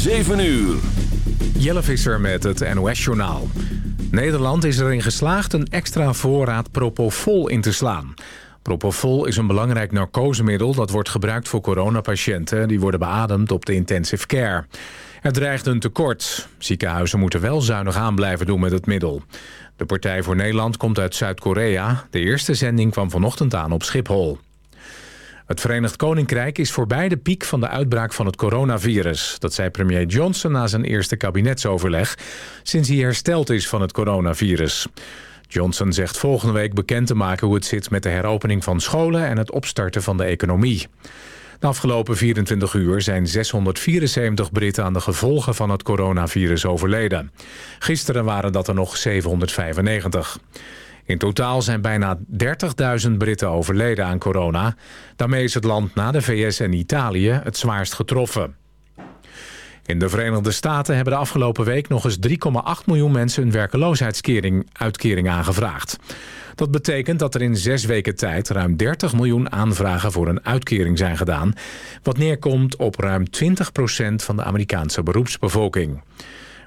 7 uur. Jelle Visser met het NOS-journaal. Nederland is erin geslaagd een extra voorraad Propofol in te slaan. Propofol is een belangrijk narcosemiddel dat wordt gebruikt voor coronapatiënten... die worden beademd op de intensive care. Er dreigt een tekort. Ziekenhuizen moeten wel zuinig aan blijven doen met het middel. De Partij voor Nederland komt uit Zuid-Korea. De eerste zending kwam vanochtend aan op Schiphol. Het Verenigd Koninkrijk is voorbij de piek van de uitbraak van het coronavirus. Dat zei premier Johnson na zijn eerste kabinetsoverleg... sinds hij hersteld is van het coronavirus. Johnson zegt volgende week bekend te maken hoe het zit met de heropening van scholen... en het opstarten van de economie. De afgelopen 24 uur zijn 674 Britten aan de gevolgen van het coronavirus overleden. Gisteren waren dat er nog 795. In totaal zijn bijna 30.000 Britten overleden aan corona. Daarmee is het land na de VS en Italië het zwaarst getroffen. In de Verenigde Staten hebben de afgelopen week nog eens 3,8 miljoen mensen een werkeloosheidsuitkering aangevraagd. Dat betekent dat er in zes weken tijd ruim 30 miljoen aanvragen voor een uitkering zijn gedaan. Wat neerkomt op ruim 20% van de Amerikaanse beroepsbevolking.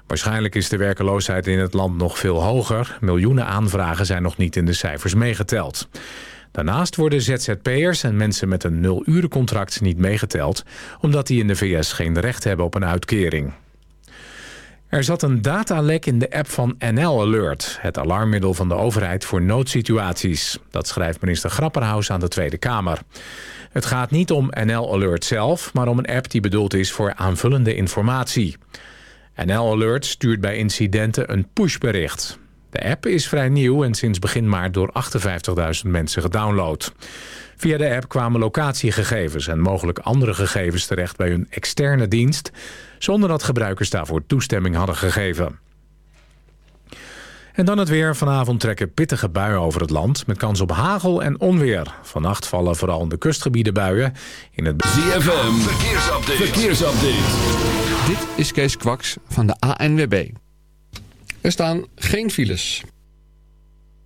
Waarschijnlijk is de werkeloosheid in het land nog veel hoger. Miljoenen aanvragen zijn nog niet in de cijfers meegeteld. Daarnaast worden ZZP'ers en mensen met een nul-urencontract niet meegeteld... omdat die in de VS geen recht hebben op een uitkering. Er zat een datalek in de app van NL Alert... het alarmmiddel van de overheid voor noodsituaties. Dat schrijft minister Grapperhaus aan de Tweede Kamer. Het gaat niet om NL Alert zelf... maar om een app die bedoeld is voor aanvullende informatie. NL Alert stuurt bij incidenten een pushbericht. De app is vrij nieuw en sinds begin maart door 58.000 mensen gedownload. Via de app kwamen locatiegegevens en mogelijk andere gegevens terecht bij hun externe dienst... zonder dat gebruikers daarvoor toestemming hadden gegeven. En dan het weer. Vanavond trekken pittige buien over het land... met kans op hagel en onweer. Vannacht vallen vooral in de kustgebieden buien. In het... ZFM, verkeersupdate. verkeersupdate. Dit is Kees Kwaks van de ANWB. Er staan geen files.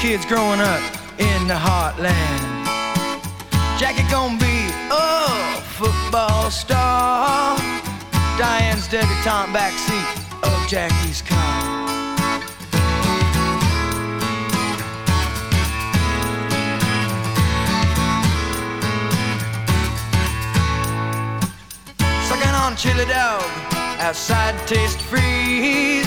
Kids growing up in the heartland. Jackie gonna be a football star. Diane's debutante backseat of Jackie's car. Sucking on chili dog outside taste freeze.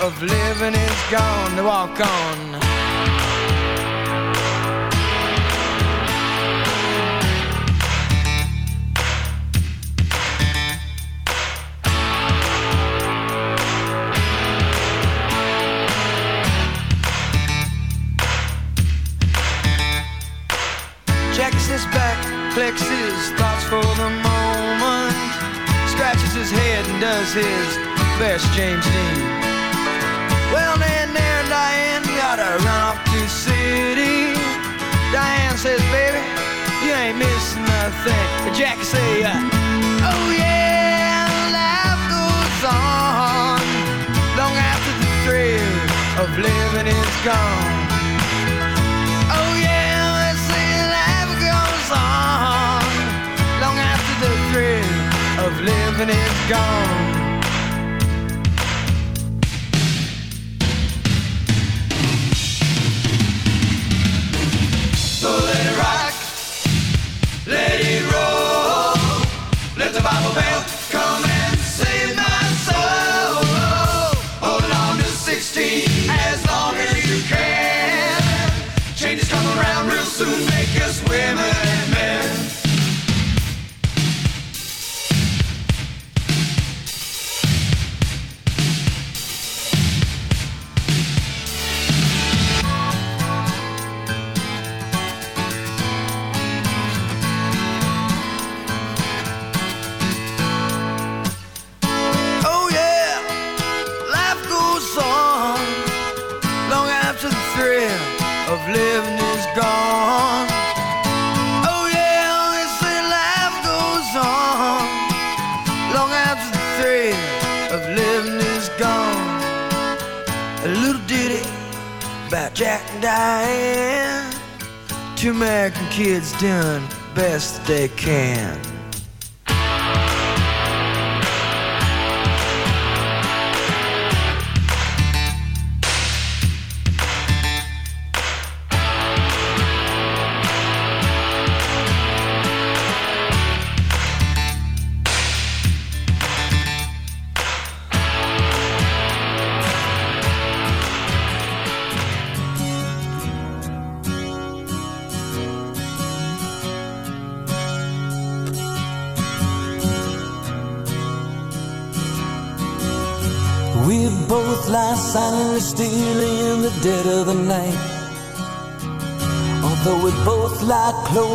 of living is gone. To walk on. Jackie sits back, collects his thoughts for the moment, scratches his head and does his best James Dean. Well, then there, Diane, gotta run off to city. Diane says, baby, you ain't missing nothing. And Jackie say, uh, oh yeah, life goes on long after the thrill of living is gone. Oh yeah, let's say life goes on long after the thrill of living is gone. Changes come around real soon, make us women kids doing best they can.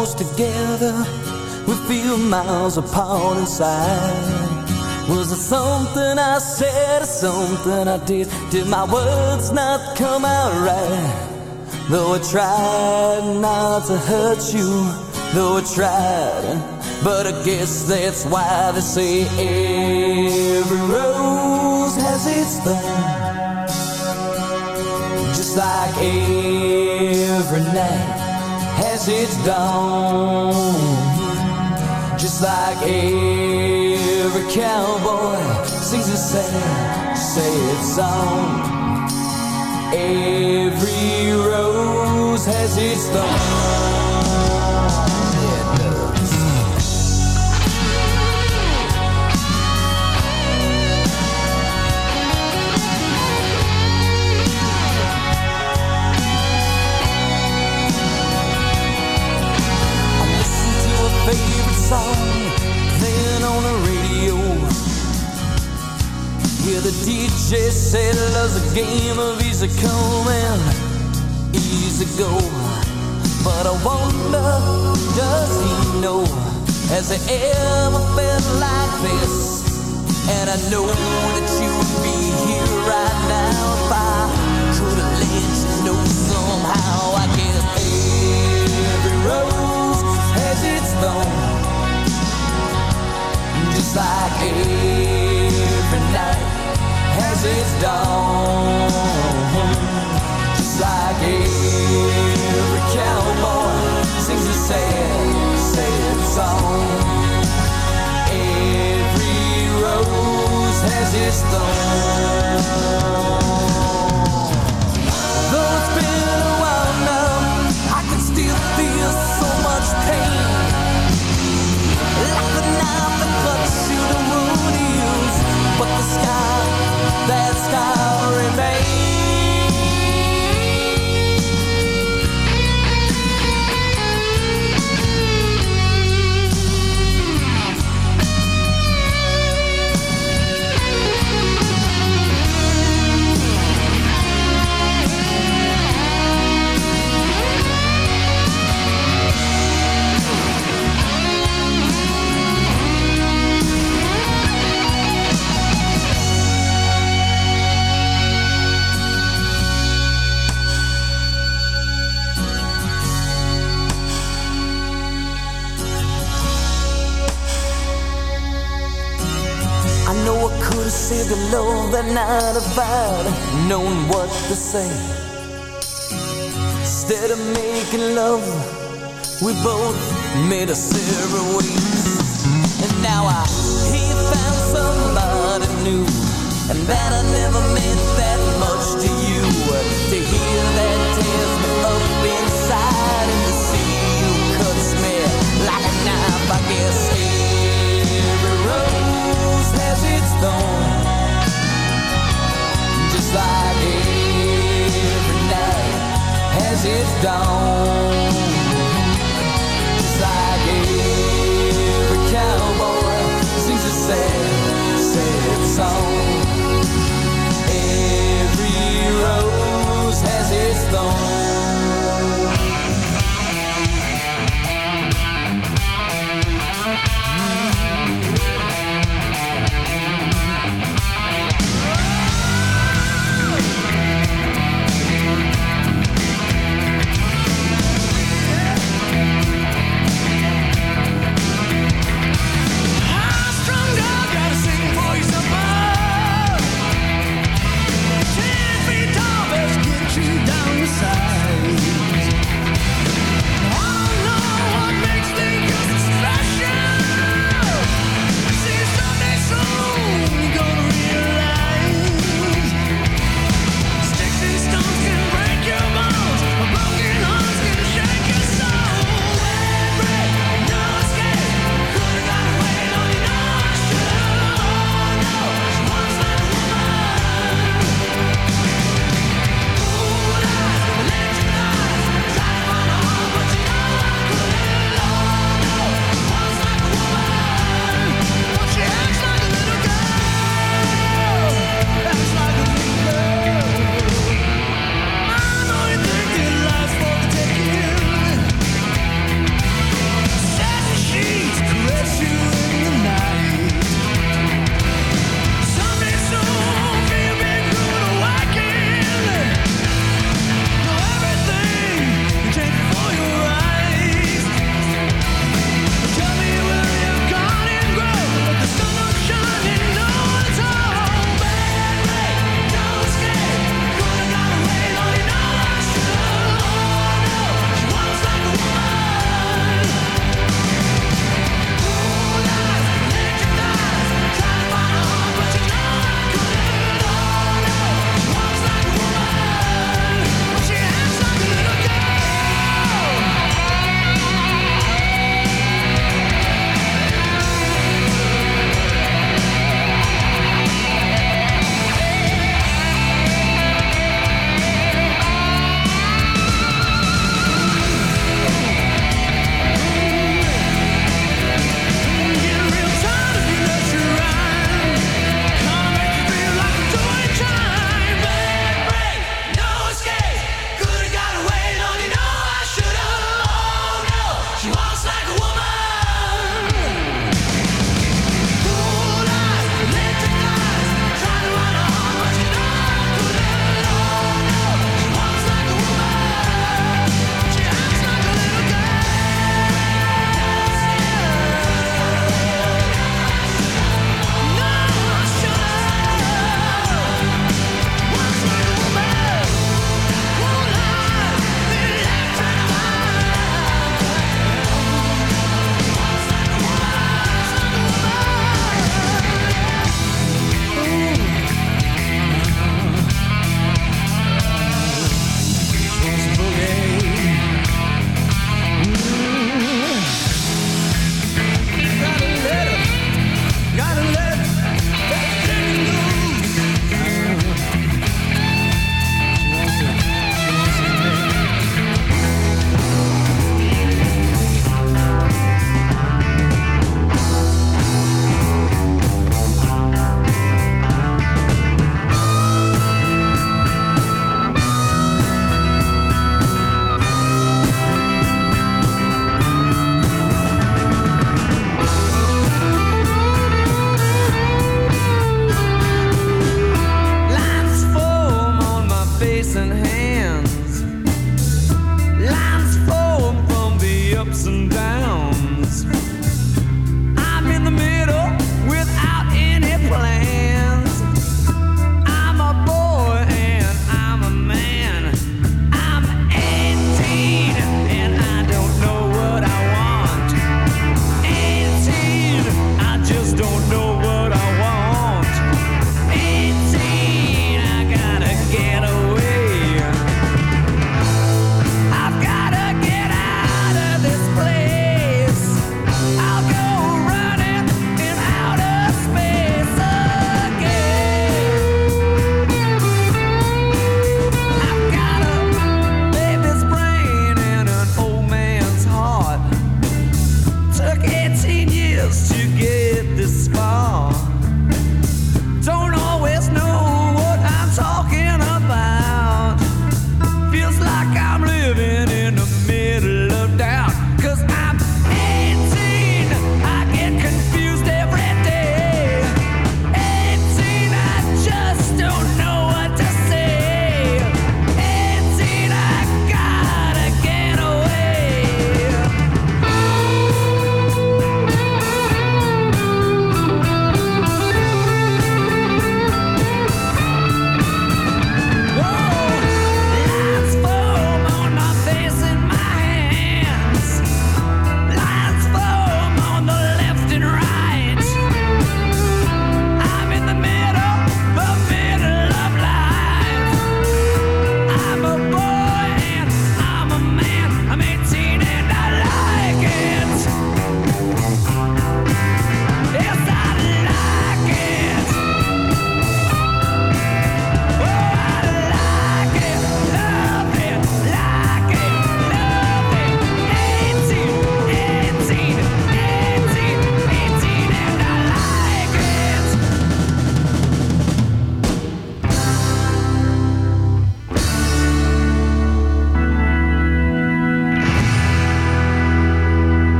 Close together, we feel miles apart inside. Was it something I said or something I did? Did my words not come out right? Though I tried not to hurt you, though I tried. But I guess that's why they say every rose has its thorn. Just like every night has its dawn. Just like every cowboy sings a sad, sad song. Every rose has its thorn. Song playing on the radio. Hear the DJ said love's a game of easy come and easy go. But I wonder, does he know? Has he ever felt like this? And I know that you would be here right now just like every night has its dawn, just like every cowboy sings a sad, sad song. Every rose has its thorn. Say. Instead of making love, we both made a separate ways. And now I he found somebody new, and that I never meant that much to you. To hear that tears me up inside, and to see you cuts me like a knife. I guess every rose has its thorn, just like its dawn. Just like every cowboy sings a sad, sad song. Every rose has its thorn.